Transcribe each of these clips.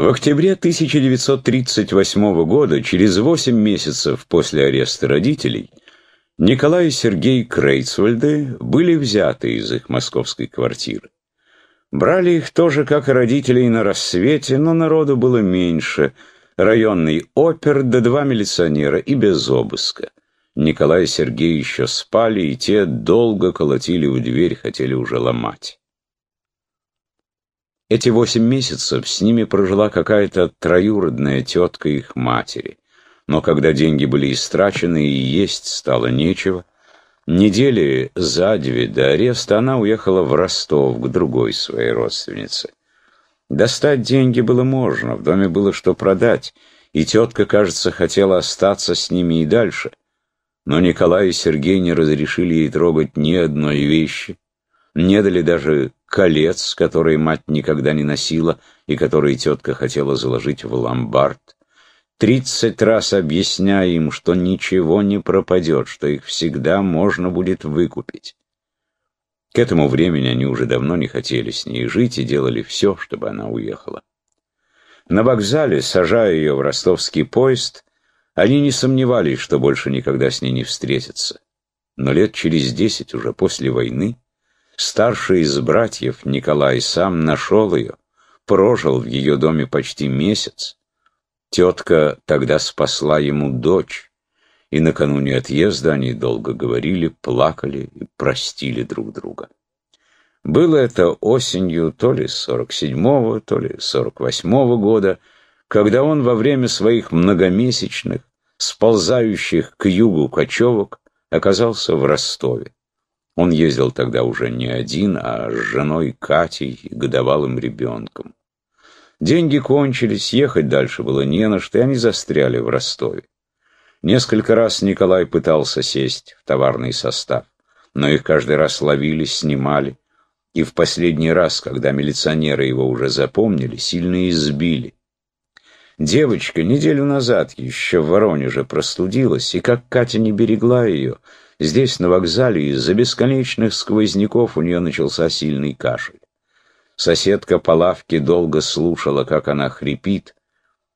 В октябре 1938 года, через 8 месяцев после ареста родителей, Николай и Сергей Крейцвальды были взяты из их московской квартиры. Брали их тоже, как и родителей, на рассвете, но народу было меньше. Районный опер да два милиционера и без обыска. Николай и Сергей еще спали, и те долго колотили в дверь, хотели уже ломать. Эти восемь месяцев с ними прожила какая-то троюродная тетка их матери. Но когда деньги были истрачены и есть стало нечего, недели за две до ареста она уехала в Ростов к другой своей родственнице. Достать деньги было можно, в доме было что продать, и тетка, кажется, хотела остаться с ними и дальше. Но Николай и Сергей не разрешили ей трогать ни одной вещи, не дали даже колец, которые мать никогда не носила и которые тетка хотела заложить в ломбард. Тридцать раз объясняя им, что ничего не пропадет, что их всегда можно будет выкупить. К этому времени они уже давно не хотели с ней жить и делали все, чтобы она уехала. На вокзале, сажая ее в ростовский поезд, они не сомневались, что больше никогда с ней не встретятся. Но лет через десять, уже после войны, Старший из братьев, Николай, сам нашел ее, прожил в ее доме почти месяц. Тетка тогда спасла ему дочь, и накануне отъезда они долго говорили, плакали и простили друг друга. Было это осенью то ли 47-го, то ли 48-го года, когда он во время своих многомесячных, сползающих к югу кочевок, оказался в Ростове. Он ездил тогда уже не один, а с женой Катей и годовалым ребенком. Деньги кончились, ехать дальше было не на что, и они застряли в Ростове. Несколько раз Николай пытался сесть в товарный состав, но их каждый раз ловили, снимали, и в последний раз, когда милиционеры его уже запомнили, сильно избили. Девочка неделю назад еще в Воронеже простудилась, и как Катя не берегла ее, Здесь, на вокзале, из-за бесконечных сквозняков у нее начался сильный кашель. Соседка по лавке долго слушала, как она хрипит,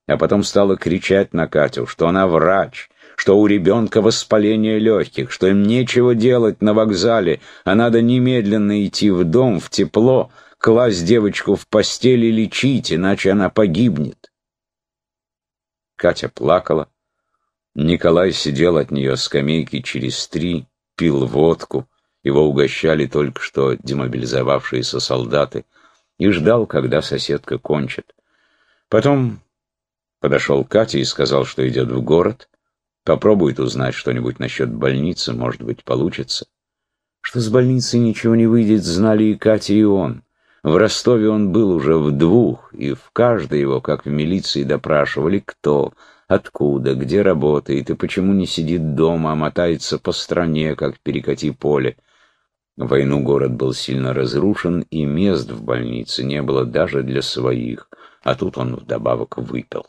а потом стала кричать на Катю, что она врач, что у ребенка воспаление легких, что им нечего делать на вокзале, а надо немедленно идти в дом, в тепло, класть девочку в постель и лечить, иначе она погибнет. Катя плакала, Николай сидел от нее скамейки через три, пил водку, его угощали только что демобилизовавшиеся солдаты, и ждал, когда соседка кончит. Потом подошел к Кате и сказал, что идет в город, попробует узнать что-нибудь насчет больницы, может быть, получится. Что с больницей ничего не выйдет, знали и Катя, и он. В Ростове он был уже в двух, и в каждой его, как в милиции, допрашивали, кто, Откуда, где работает и почему не сидит дома, а мотается по стране, как перекати поле. В войну город был сильно разрушен, и мест в больнице не было даже для своих, а тут он вдобавок выпил.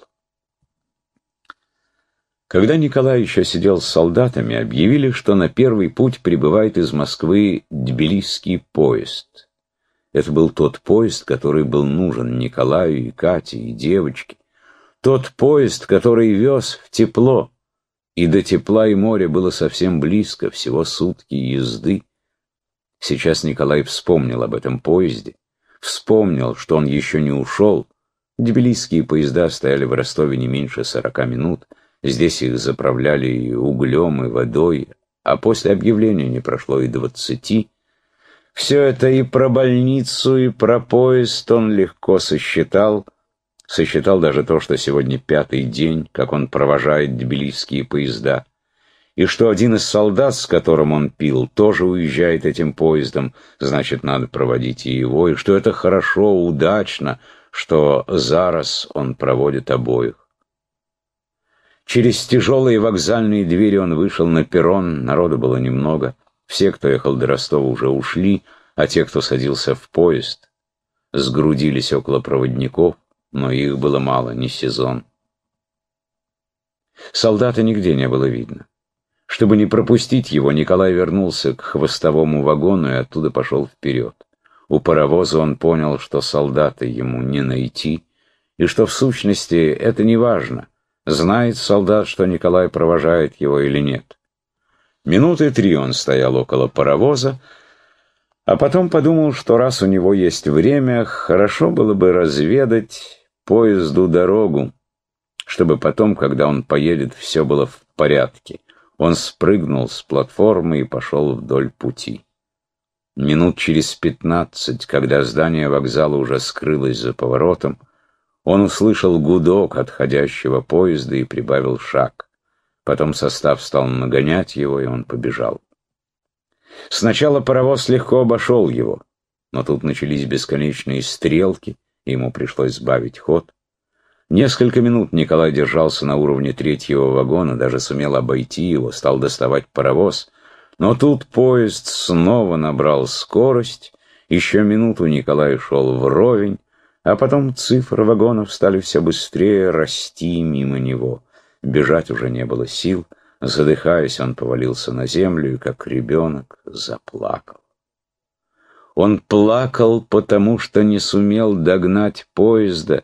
Когда Николай еще сидел с солдатами, объявили, что на первый путь прибывает из Москвы Тбилисский поезд. Это был тот поезд, который был нужен Николаю и Кате, и девочке. Тот поезд, который вез в тепло, и до тепла и моря было совсем близко, всего сутки езды. Сейчас Николай вспомнил об этом поезде, вспомнил, что он еще не ушел. Тбилисские поезда стояли в Ростове не меньше сорока минут, здесь их заправляли и углем, и водой, а после объявления не прошло и двадцати. Все это и про больницу, и про поезд он легко сосчитал — Сосчитал даже то, что сегодня пятый день, как он провожает тбилисские поезда, и что один из солдат, с которым он пил, тоже уезжает этим поездом, значит, надо проводить и его, и что это хорошо, удачно, что зараз он проводит обоих. Через тяжелые вокзальные двери он вышел на перрон, народу было немного. Все, кто ехал до Ростова, уже ушли, а те, кто садился в поезд, сгрудились около проводников но их было мало, не сезон. Солдата нигде не было видно. Чтобы не пропустить его, Николай вернулся к хвостовому вагону и оттуда пошел вперед. У паровоза он понял, что солдата ему не найти, и что в сущности это не важно, знает солдат, что Николай провожает его или нет. Минуты три он стоял около паровоза, а потом подумал, что раз у него есть время, хорошо было бы разведать поезду дорогу, чтобы потом, когда он поедет, все было в порядке. Он спрыгнул с платформы и пошел вдоль пути. Минут через пятнадцать, когда здание вокзала уже скрылось за поворотом, он услышал гудок отходящего поезда и прибавил шаг. Потом состав стал нагонять его, и он побежал. Сначала паровоз легко обошел его, но тут начались бесконечные стрелки, и ему пришлось сбавить ход. Несколько минут Николай держался на уровне третьего вагона, даже сумел обойти его, стал доставать паровоз. Но тут поезд снова набрал скорость, еще минуту Николай шел вровень, а потом цифры вагонов стали все быстрее расти мимо него. Бежать уже не было сил, задыхаясь, он повалился на землю и, как ребенок, заплакал. Он плакал, потому что не сумел догнать поезда,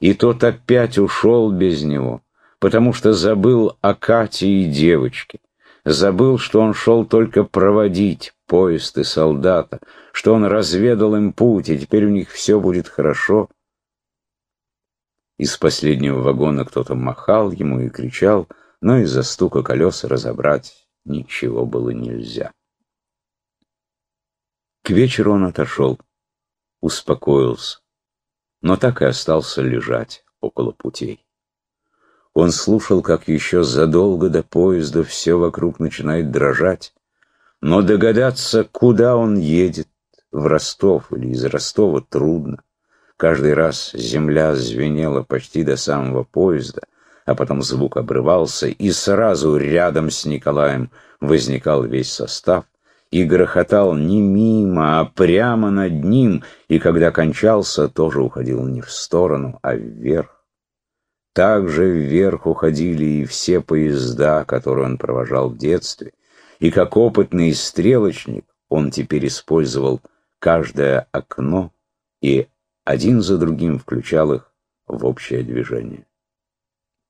и тот опять ушел без него, потому что забыл о Кате и девочке, забыл, что он шел только проводить поезд и солдата, что он разведал им путь, и теперь у них все будет хорошо. Из последнего вагона кто-то махал ему и кричал, но из-за стука колес разобрать ничего было нельзя. К вечеру он отошел, успокоился но так и остался лежать около путей. Он слушал, как еще задолго до поезда все вокруг начинает дрожать, но догадаться, куда он едет, в Ростов или из Ростова, трудно. Каждый раз земля звенела почти до самого поезда, а потом звук обрывался, и сразу рядом с Николаем возникал весь состав, и грохотал не мимо, а прямо над ним, и когда кончался, тоже уходил не в сторону, а вверх. Также вверх уходили и все поезда, которые он провожал в детстве, и как опытный стрелочник он теперь использовал каждое окно и один за другим включал их в общее движение.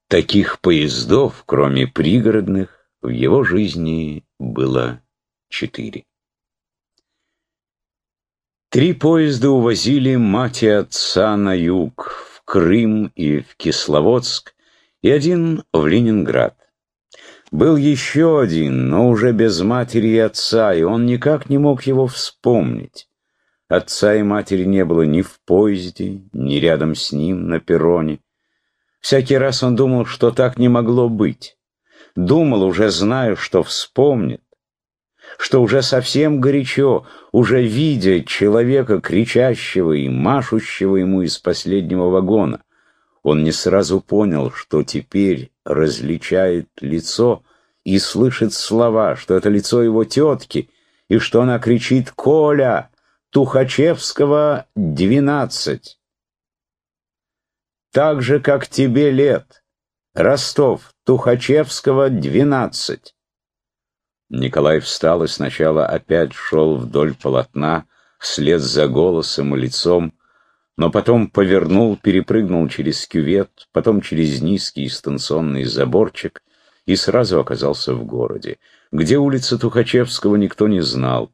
Таких поездов, кроме пригородных, в его жизни было четыре. Три поезда увозили мать и отца на юг, в Крым и в Кисловодск, и один в Ленинград. Был еще один, но уже без матери и отца, и он никак не мог его вспомнить. Отца и матери не было ни в поезде, ни рядом с ним на перроне. Всякий раз он думал, что так не могло быть. Думал, уже зная, что вспомнит, что уже совсем горячо, уже видя человека, кричащего и машущего ему из последнего вагона, он не сразу понял, что теперь различает лицо и слышит слова, что это лицо его тетки, и что она кричит «Коля! Тухачевского, двенадцать!» «Так же, как тебе лет! Ростов, Тухачевского, двенадцать!» Николай встал и сначала опять шел вдоль полотна, вслед за голосом и лицом, но потом повернул, перепрыгнул через кювет, потом через низкий станционный заборчик и сразу оказался в городе. Где улица Тухачевского, никто не знал.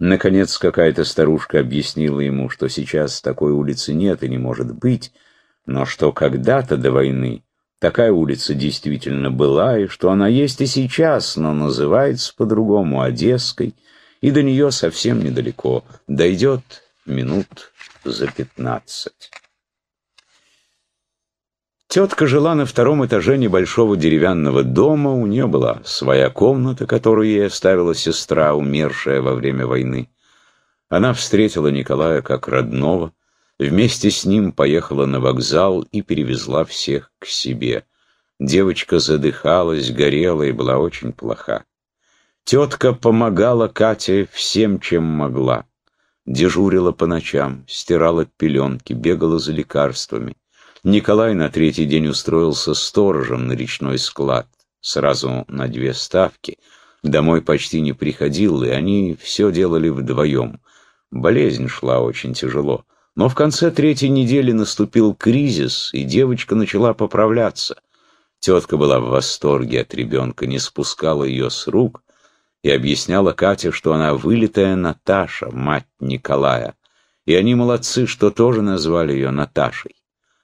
Наконец какая-то старушка объяснила ему, что сейчас такой улицы нет и не может быть, но что когда-то до войны Такая улица действительно была, и что она есть и сейчас, но называется по-другому Одесской, и до нее совсем недалеко, дойдет минут за пятнадцать. Тетка жила на втором этаже небольшого деревянного дома, у нее была своя комната, которую ей оставила сестра, умершая во время войны. Она встретила Николая как родного, Вместе с ним поехала на вокзал и перевезла всех к себе. Девочка задыхалась, горела и была очень плоха. Тетка помогала Кате всем, чем могла. Дежурила по ночам, стирала пеленки, бегала за лекарствами. Николай на третий день устроился сторожем на речной склад, сразу на две ставки. Домой почти не приходил, и они все делали вдвоем. Болезнь шла очень тяжело. Но в конце третьей недели наступил кризис, и девочка начала поправляться. Тетка была в восторге от ребенка, не спускала ее с рук и объясняла Кате, что она вылитая Наташа, мать Николая. И они молодцы, что тоже назвали ее Наташей.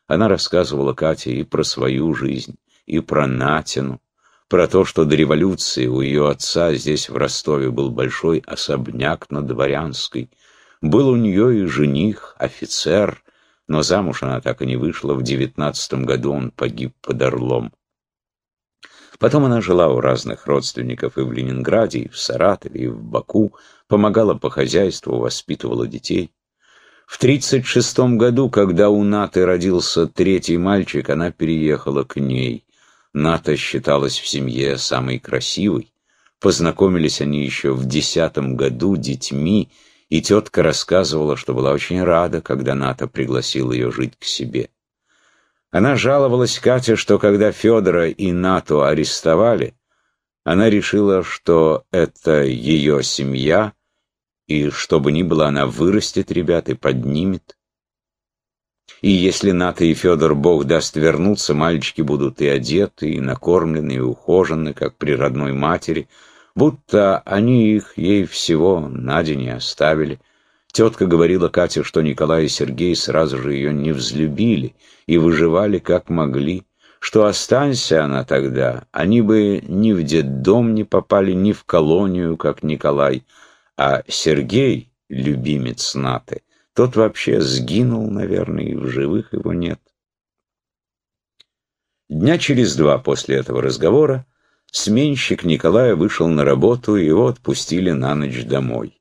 Она рассказывала Кате и про свою жизнь, и про Натину, про то, что до революции у ее отца здесь в Ростове был большой особняк на Дворянской. Был у нее и жених, офицер, но замуж она так и не вышла. В девятнадцатом году он погиб под Орлом. Потом она жила у разных родственников и в Ленинграде, и в Саратове, и в Баку, помогала по хозяйству, воспитывала детей. В 1936 году, когда у Наты родился третий мальчик, она переехала к ней. Ната считалась в семье самой красивой. Познакомились они еще в десятом году детьми, и тетка рассказывала, что была очень рада, когда Ната пригласил ее жить к себе. Она жаловалась Кате, что когда Федора и Нату арестовали, она решила, что это ее семья, и что бы ни было, она вырастет ребят и поднимет. И если Ната и Федор, Бог даст вернуться, мальчики будут и одеты, и накормлены, и ухожены, как при родной матери, будто они их ей всего на день не оставили. Тетка говорила Кате, что Николай и Сергей сразу же ее не взлюбили и выживали как могли, что останься она тогда, они бы ни в детдом не попали, ни в колонию, как Николай, а Сергей, любимец Наты, тот вообще сгинул, наверное, и в живых его нет. Дня через два после этого разговора сменщик Николая вышел на работу, и его отпустили на ночь домой.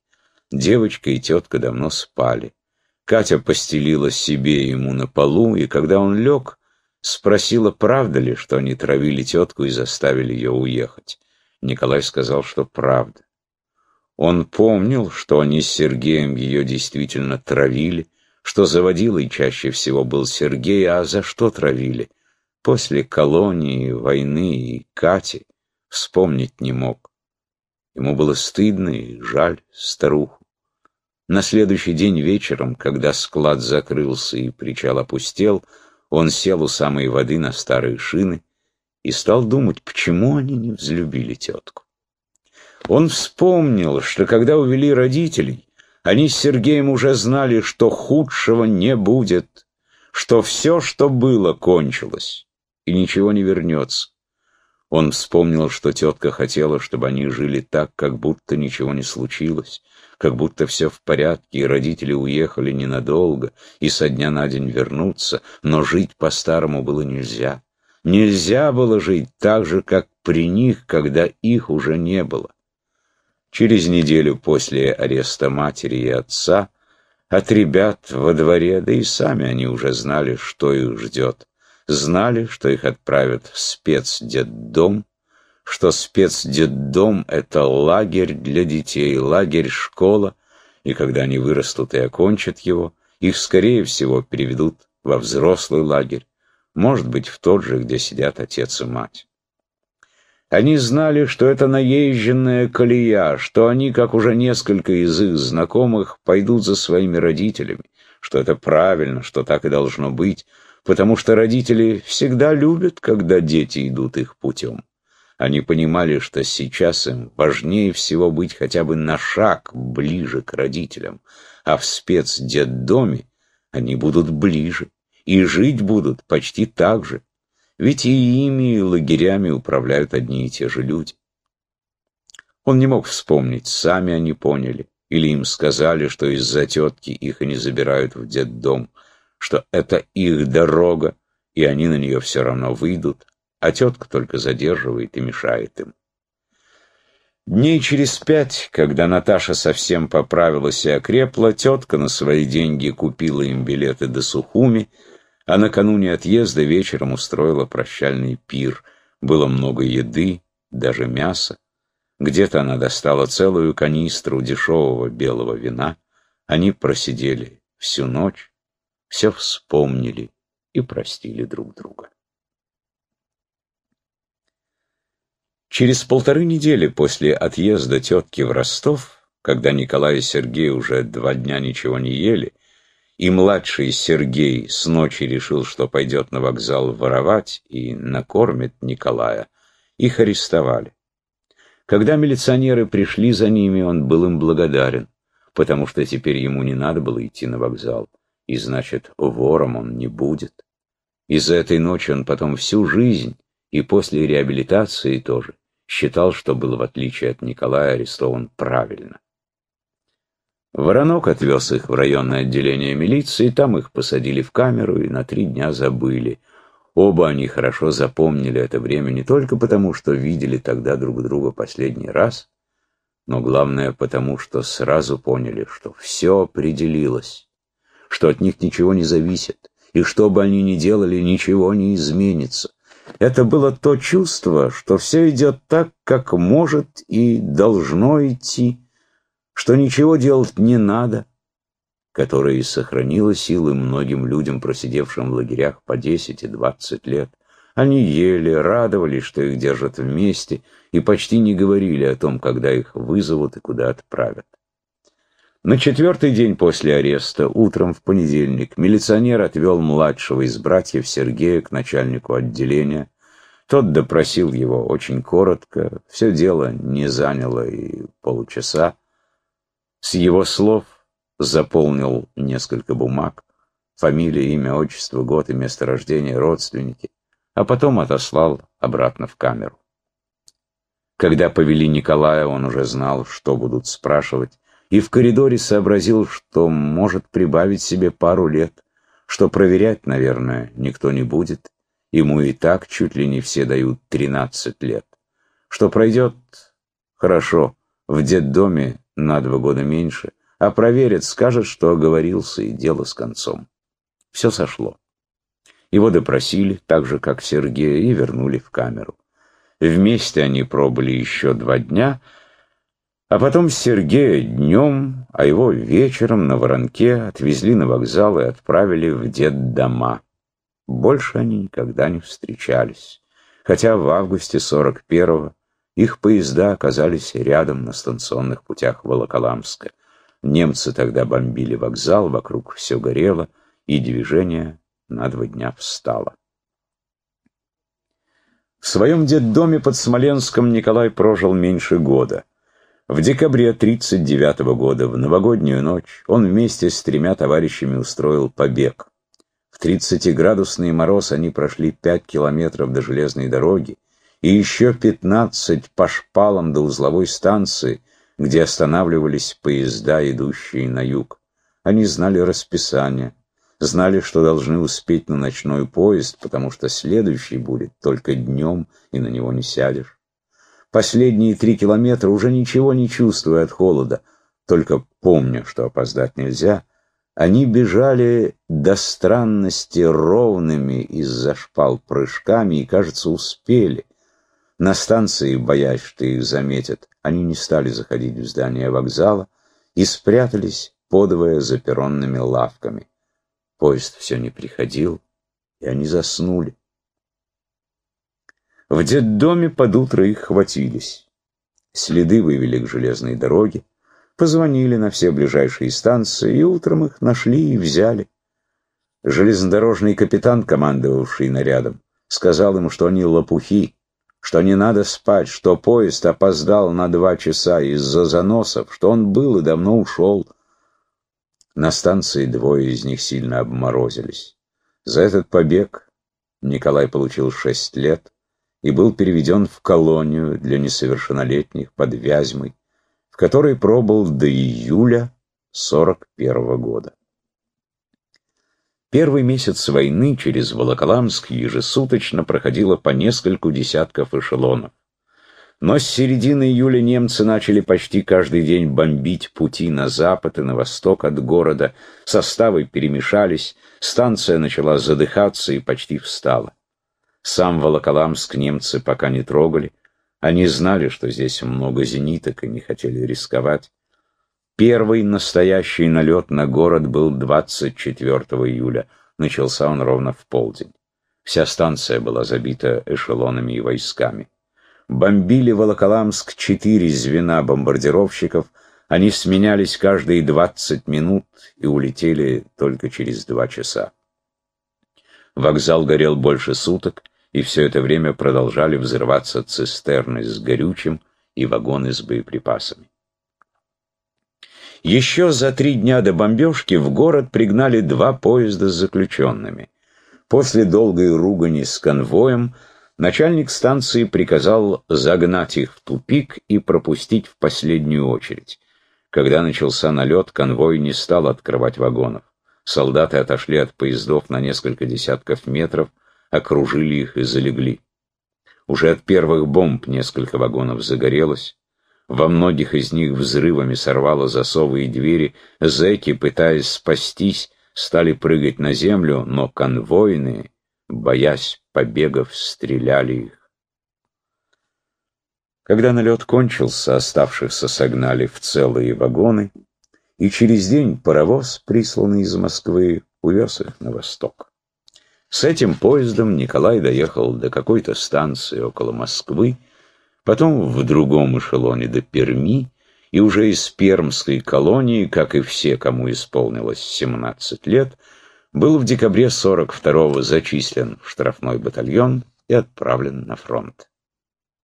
Девочка и тетка давно спали. Катя постелила себе ему на полу, и когда он лег, спросила, правда ли, что они травили тетку и заставили ее уехать. Николай сказал, что правда. Он помнил, что они с Сергеем ее действительно травили, что заводилой чаще всего был Сергей, а за что травили? После колонии, войны и Кати вспомнить не мог. Ему было стыдно и жаль старуху. На следующий день вечером, когда склад закрылся и причал опустел, он сел у самой воды на старые шины и стал думать, почему они не взлюбили тетку. Он вспомнил, что когда увели родителей, они с Сергеем уже знали, что худшего не будет, что все, что было, кончилось, и ничего не вернется. Он вспомнил, что тетка хотела, чтобы они жили так, как будто ничего не случилось, как будто все в порядке, и родители уехали ненадолго, и со дня на день вернуться, но жить по-старому было нельзя. Нельзя было жить так же, как при них, когда их уже не было. Через неделю после ареста матери и отца от ребят во дворе, да и сами они уже знали, что их ждет. Знали, что их отправят в спецдетдом, что спецдетдом — это лагерь для детей, лагерь-школа, и когда они вырастут и окончат его, их, скорее всего, переведут во взрослый лагерь, может быть, в тот же, где сидят отец и мать. Они знали, что это наезженная колея, что они, как уже несколько из их знакомых, пойдут за своими родителями, что это правильно, что так и должно быть, потому что родители всегда любят, когда дети идут их путем. Они понимали, что сейчас им важнее всего быть хотя бы на шаг ближе к родителям, а в спецдетдоме они будут ближе и жить будут почти так же, ведь и ими, и лагерями управляют одни и те же люди. Он не мог вспомнить, сами они поняли, или им сказали, что из-за тетки их и не забирают в детдом, что это их дорога, и они на нее все равно выйдут, а тетка только задерживает и мешает им. Дней через пять, когда Наташа совсем поправилась и окрепла, тетка на свои деньги купила им билеты до Сухуми, а накануне отъезда вечером устроила прощальный пир. Было много еды, даже мяса. Где-то она достала целую канистру дешевого белого вина. Они просидели всю ночь, все вспомнили и простили друг друга. Через полторы недели после отъезда тетки в Ростов, когда Николай и Сергей уже два дня ничего не ели, и младший Сергей с ночи решил, что пойдет на вокзал воровать и накормит Николая, их арестовали. Когда милиционеры пришли за ними, он был им благодарен, потому что теперь ему не надо было идти на вокзал, и значит, вором он не будет. Из-за этой ночи он потом всю жизнь, и после реабилитации тоже, считал, что был, в отличие от Николая, арестован правильно. Воронок отвез их в районное отделение милиции, там их посадили в камеру и на три дня забыли. Оба они хорошо запомнили это время не только потому, что видели тогда друг друга последний раз, но главное потому, что сразу поняли, что все определилось, что от них ничего не зависит, и что бы они ни делали, ничего не изменится. Это было то чувство, что все идет так, как может и должно идти, что ничего делать не надо, которое и сохранило силы многим людям, просидевшим в лагерях по 10 и 20 лет. Они ели, радовались, что их держат вместе, и почти не говорили о том, когда их вызовут и куда отправят. На четвертый день после ареста, утром в понедельник, милиционер отвел младшего из братьев Сергея к начальнику отделения. Тот допросил его очень коротко, все дело не заняло и получаса. С его слов заполнил несколько бумаг, фамилия, имя, отчество, год и место рождения, родственники, а потом отослал обратно в камеру. Когда повели Николая, он уже знал, что будут спрашивать, и в коридоре сообразил, что может прибавить себе пару лет, что проверять, наверное, никто не будет, ему и так чуть ли не все дают тринадцать лет, что пройдет хорошо, в детдоме на два года меньше, а проверят, скажет, что оговорился, и дело с концом. Все сошло. Его допросили, так же, как Сергея, и вернули в камеру. Вместе они пробыли еще два дня, а потом Сергея днем, а его вечером на воронке отвезли на вокзал и отправили в детдома. Больше они никогда не встречались, хотя в августе 41-го их поезда оказались рядом на станционных путях Волоколамска. Немцы тогда бомбили вокзал, вокруг все горело, и движение на два дня встало. В своем детдоме под Смоленском Николай прожил меньше года. В декабре 1939 года, в новогоднюю ночь, он вместе с тремя товарищами устроил побег. В 30-градусный мороз они прошли 5 километров до железной дороги и еще 15 по шпалам до узловой станции, где останавливались поезда, идущие на юг. Они знали расписание, знали, что должны успеть на ночной поезд, потому что следующий будет только днем, и на него не сядешь. Последние три километра уже ничего не чувствуя от холода, только помня, что опоздать нельзя, они бежали до странности ровными из-за шпал прыжками и, кажется, успели. На станции, боясь, что их заметят, они не стали заходить в здание вокзала и спрятались, подвое за перронными лавками. Поезд все не приходил, и они заснули. В детдоме под утро их хватились. Следы вывели к железной дороге, позвонили на все ближайшие станции, и утром их нашли и взяли. Железнодорожный капитан, командовавший нарядом, сказал им, что они лопухи, что не надо спать, что поезд опоздал на два часа из-за заносов, что он был и давно ушел. На станции двое из них сильно обморозились. За этот побег Николай получил шесть лет и был переведен в колонию для несовершеннолетних под Вязьмой, в которой пробыл до июля 41 -го года. Первый месяц войны через Волоколамск ежесуточно проходило по нескольку десятков эшелонов. Но с середины июля немцы начали почти каждый день бомбить пути на запад и на восток от города, составы перемешались, станция начала задыхаться и почти встала. Сам Волоколамск немцы пока не трогали, они знали, что здесь много зениток и не хотели рисковать. Первый настоящий налет на город был 24 июля. Начался он ровно в полдень. Вся станция была забита эшелонами и войсками. Бомбили Волоколамск четыре звена бомбардировщиков, Они сменялись каждые 20 минут и улетели только через два часа. Вокзал горел больше суток, и все это время продолжали взрываться цистерны с горючим и вагоны с боеприпасами. Еще за три дня до бомбежки в город пригнали два поезда с заключенными. После долгой ругани с конвоем начальник станции приказал загнать их в тупик и пропустить в последнюю очередь. Когда начался налет, конвой не стал открывать вагонов. Солдаты отошли от поездов на несколько десятков метров, окружили их и залегли. Уже от первых бомб несколько вагонов загорелось. Во многих из них взрывами сорвало засовы и двери. Зэки, пытаясь спастись, стали прыгать на землю, но конвойные, боясь побегов, стреляли их. Когда налет кончился, оставшихся согнали в целые вагоны — и через день паровоз, присланный из Москвы, увез их на восток. С этим поездом Николай доехал до какой-то станции около Москвы, потом в другом эшелоне до Перми, и уже из пермской колонии, как и все, кому исполнилось 17 лет, был в декабре 42-го зачислен в штрафной батальон и отправлен на фронт.